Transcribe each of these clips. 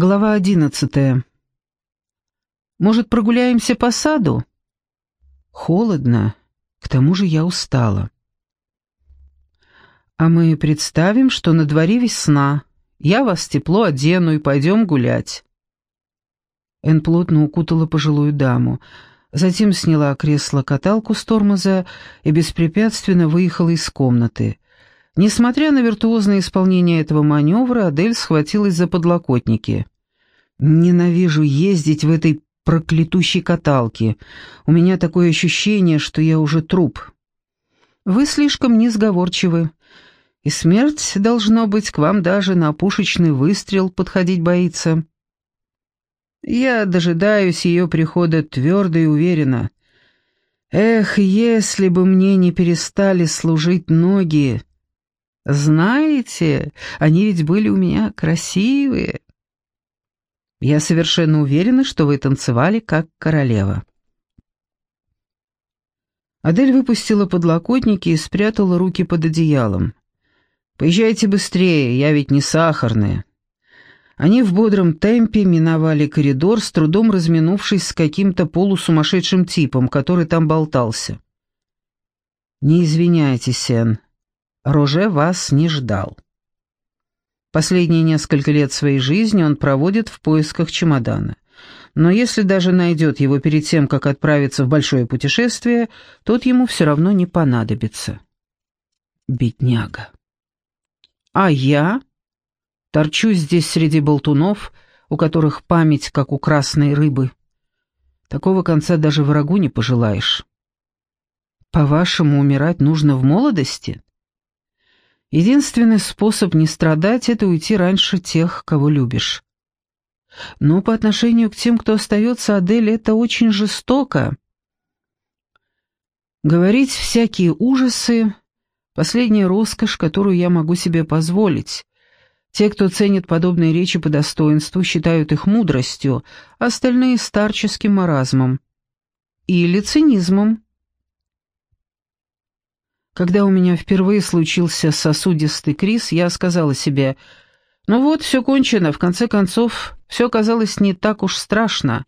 Глава одиннадцатая. «Может, прогуляемся по саду?» «Холодно, к тому же я устала». «А мы представим, что на дворе весна. Я вас тепло одену и пойдем гулять». Эн плотно укутала пожилую даму, затем сняла кресло-каталку с тормоза и беспрепятственно выехала из комнаты. Несмотря на виртуозное исполнение этого маневра, Адель схватилась за подлокотники. «Ненавижу ездить в этой проклятущей каталке. У меня такое ощущение, что я уже труп». «Вы слишком несговорчивы. И смерть, должно быть, к вам даже на пушечный выстрел подходить боится». «Я дожидаюсь ее прихода твердо и уверенно. Эх, если бы мне не перестали служить ноги!» Знаете, они ведь были у меня красивые. Я совершенно уверена, что вы танцевали как королева. Адель выпустила подлокотники и спрятала руки под одеялом. «Поезжайте быстрее, я ведь не сахарная». Они в бодром темпе миновали коридор, с трудом разминувшись с каким-то полусумасшедшим типом, который там болтался. «Не извиняйтесь, Сен», Роже вас не ждал. Последние несколько лет своей жизни он проводит в поисках чемодана. Но если даже найдет его перед тем, как отправиться в большое путешествие, тот ему все равно не понадобится. Бедняга. А я? Торчу здесь среди болтунов, у которых память, как у красной рыбы. Такого конца даже врагу не пожелаешь. По-вашему, умирать нужно в молодости? Единственный способ не страдать — это уйти раньше тех, кого любишь. Но по отношению к тем, кто остается, Адель, это очень жестоко. Говорить всякие ужасы — последняя роскошь, которую я могу себе позволить. Те, кто ценит подобные речи по достоинству, считают их мудростью, остальные — старческим маразмом. Или цинизмом. Когда у меня впервые случился сосудистый криз, я сказала себе, «Ну вот, все кончено, в конце концов, все казалось не так уж страшно».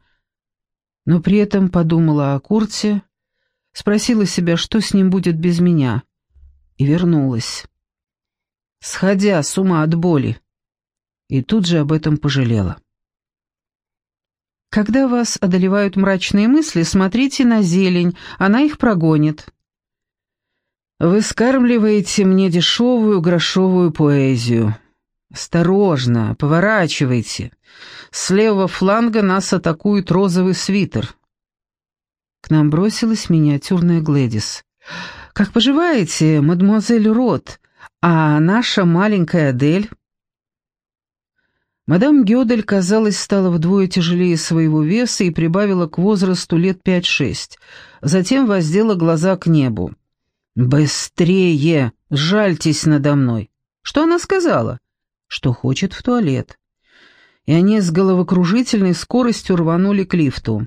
Но при этом подумала о Курте, спросила себя, что с ним будет без меня, и вернулась, сходя с ума от боли, и тут же об этом пожалела. Когда вас одолевают мрачные мысли, смотрите на зелень, она их прогонит. Вы скармливаете мне дешевую грошовую поэзию. Осторожно, поворачивайте. С левого фланга нас атакует розовый свитер. К нам бросилась миниатюрная Глэдис. «Как поживаете, мадемуазель Рот? А наша маленькая Адель?» Мадам Гёдель, казалось, стала вдвое тяжелее своего веса и прибавила к возрасту лет пять-шесть. Затем воздела глаза к небу. «Быстрее! Жальтесь надо мной!» Что она сказала? Что хочет в туалет. И они с головокружительной скоростью рванули к лифту.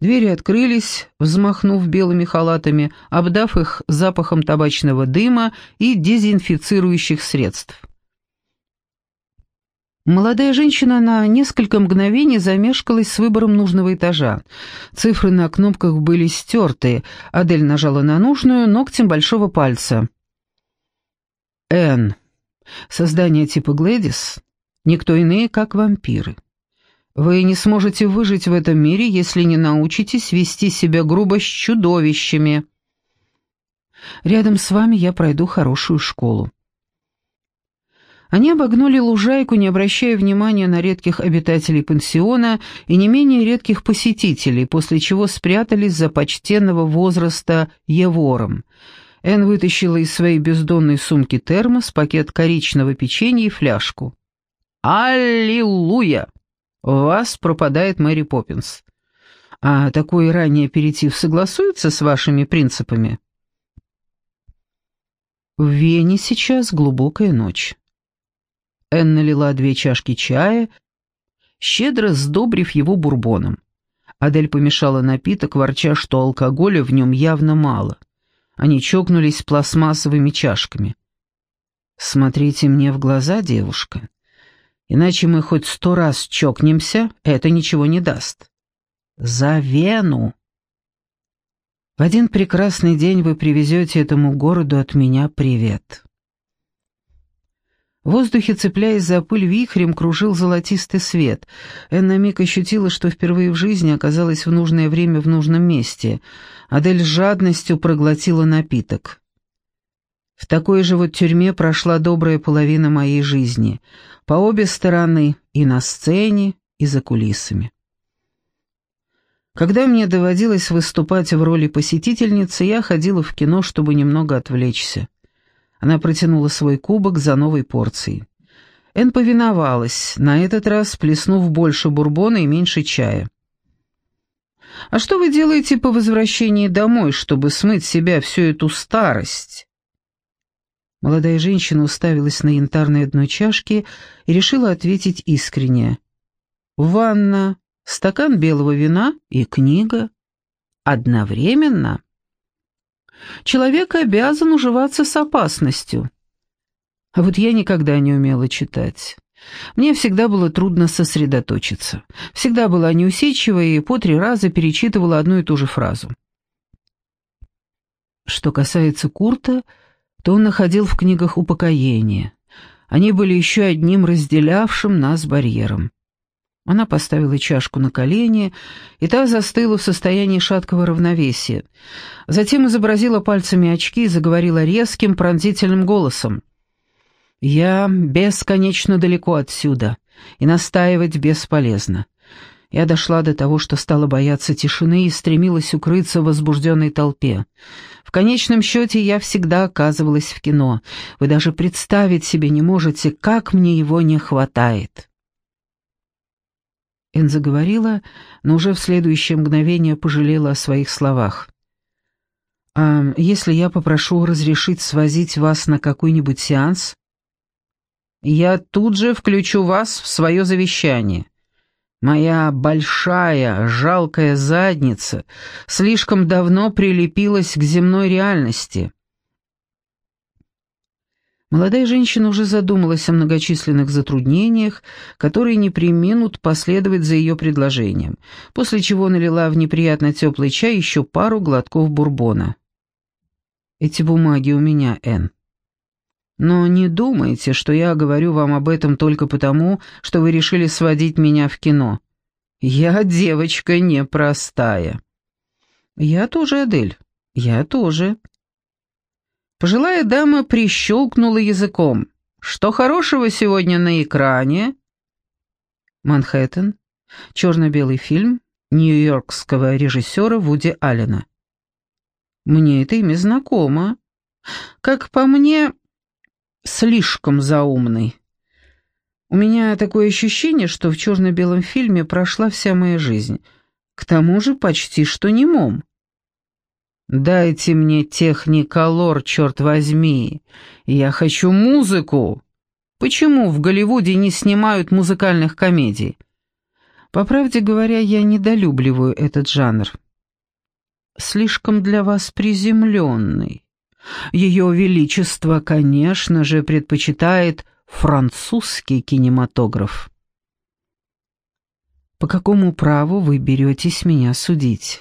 Двери открылись, взмахнув белыми халатами, обдав их запахом табачного дыма и дезинфицирующих средств. Молодая женщина на несколько мгновений замешкалась с выбором нужного этажа. Цифры на кнопках были стерты. Адель нажала на нужную ногтем большого пальца. «Н. Создание типа Глэдис. Никто иные, как вампиры. Вы не сможете выжить в этом мире, если не научитесь вести себя грубо с чудовищами. Рядом с вами я пройду хорошую школу. Они обогнули лужайку, не обращая внимания на редких обитателей пансиона и не менее редких посетителей, после чего спрятались за почтенного возраста Евором. Эн вытащила из своей бездонной сумки термос, пакет коричневого печенья и фляжку. «Аллилуйя! У вас пропадает Мэри Поппинс. А такой ранний аперитив согласуется с вашими принципами?» В Вене сейчас глубокая ночь. Энн налила две чашки чая, щедро сдобрив его бурбоном. Адель помешала напиток, ворча, что алкоголя в нем явно мало. Они чокнулись пластмассовыми чашками. «Смотрите мне в глаза, девушка. Иначе мы хоть сто раз чокнемся, это ничего не даст. За Вену! В один прекрасный день вы привезете этому городу от меня привет. В воздухе, цепляясь за пыль вихрем, кружил золотистый свет. Энн на миг ощутила, что впервые в жизни оказалась в нужное время в нужном месте. Адель с жадностью проглотила напиток. В такой же вот тюрьме прошла добрая половина моей жизни. По обе стороны, и на сцене, и за кулисами. Когда мне доводилось выступать в роли посетительницы, я ходила в кино, чтобы немного отвлечься. Она протянула свой кубок за новой порцией. Эн повиновалась, на этот раз плеснув больше бурбона и меньше чая. «А что вы делаете по возвращении домой, чтобы смыть себя всю эту старость?» Молодая женщина уставилась на янтарное дно чашки и решила ответить искренне. «Ванна, стакан белого вина и книга. Одновременно?» Человек обязан уживаться с опасностью. А вот я никогда не умела читать. Мне всегда было трудно сосредоточиться. Всегда была неусидчива и по три раза перечитывала одну и ту же фразу. Что касается Курта, то он находил в книгах упокоение. Они были еще одним разделявшим нас барьером. Она поставила чашку на колени, и та застыла в состоянии шаткого равновесия. Затем изобразила пальцами очки и заговорила резким, пронзительным голосом. «Я бесконечно далеко отсюда, и настаивать бесполезно. Я дошла до того, что стала бояться тишины и стремилась укрыться в возбужденной толпе. В конечном счете я всегда оказывалась в кино. Вы даже представить себе не можете, как мне его не хватает». Эн заговорила, но уже в следующее мгновение пожалела о своих словах. «А если я попрошу разрешить свозить вас на какой-нибудь сеанс?» «Я тут же включу вас в свое завещание. Моя большая, жалкая задница слишком давно прилепилась к земной реальности». Молодая женщина уже задумалась о многочисленных затруднениях, которые не приминут последовать за ее предложением, после чего налила в неприятно теплый чай еще пару глотков бурбона. «Эти бумаги у меня, Энн. Но не думайте, что я говорю вам об этом только потому, что вы решили сводить меня в кино. Я девочка непростая». «Я тоже, Адель, я тоже», Пожилая дама прищелкнула языком. «Что хорошего сегодня на экране?» «Манхэттен», черно-белый фильм нью-йоркского режиссера Вуди Аллена. «Мне это имя знакомо. Как по мне, слишком заумный. У меня такое ощущение, что в черно-белом фильме прошла вся моя жизнь. К тому же почти что немом. «Дайте мне техниколор, черт возьми! Я хочу музыку! Почему в Голливуде не снимают музыкальных комедий?» По правде говоря, я недолюбливаю этот жанр. Слишком для вас приземленный. Ее Величество, конечно же, предпочитает французский кинематограф. По какому праву вы беретесь меня судить?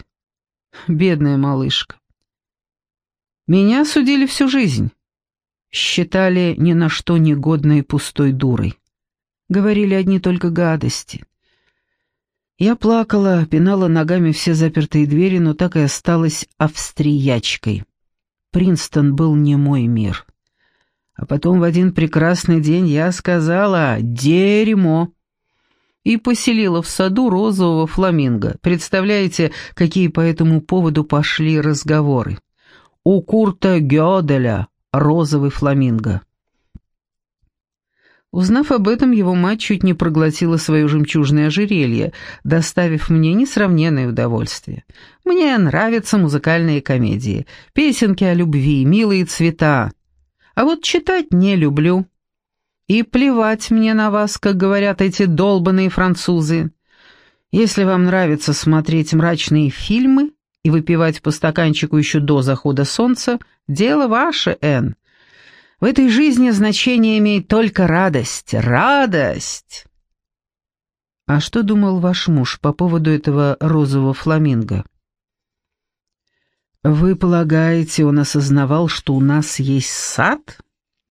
Бедная малышка. Меня судили всю жизнь. Считали ни на что негодной пустой дурой. Говорили одни только гадости. Я плакала, пинала ногами все запертые двери, но так и осталась австриячкой. Принстон был не мой мир. А потом в один прекрасный день я сказала «дерьмо» и поселила в саду розового фламинго. Представляете, какие по этому поводу пошли разговоры? У Курта Гёделя розовый фламинго. Узнав об этом, его мать чуть не проглотила свое жемчужное ожерелье, доставив мне несравненное удовольствие. Мне нравятся музыкальные комедии, песенки о любви, милые цвета. А вот читать не люблю. И плевать мне на вас, как говорят эти долбанные французы. Если вам нравится смотреть мрачные фильмы и выпивать по стаканчику еще до захода солнца, дело ваше, Энн. В этой жизни значение имеет только радость. Радость!» «А что думал ваш муж по поводу этого розового фламинго?» «Вы полагаете, он осознавал, что у нас есть сад?»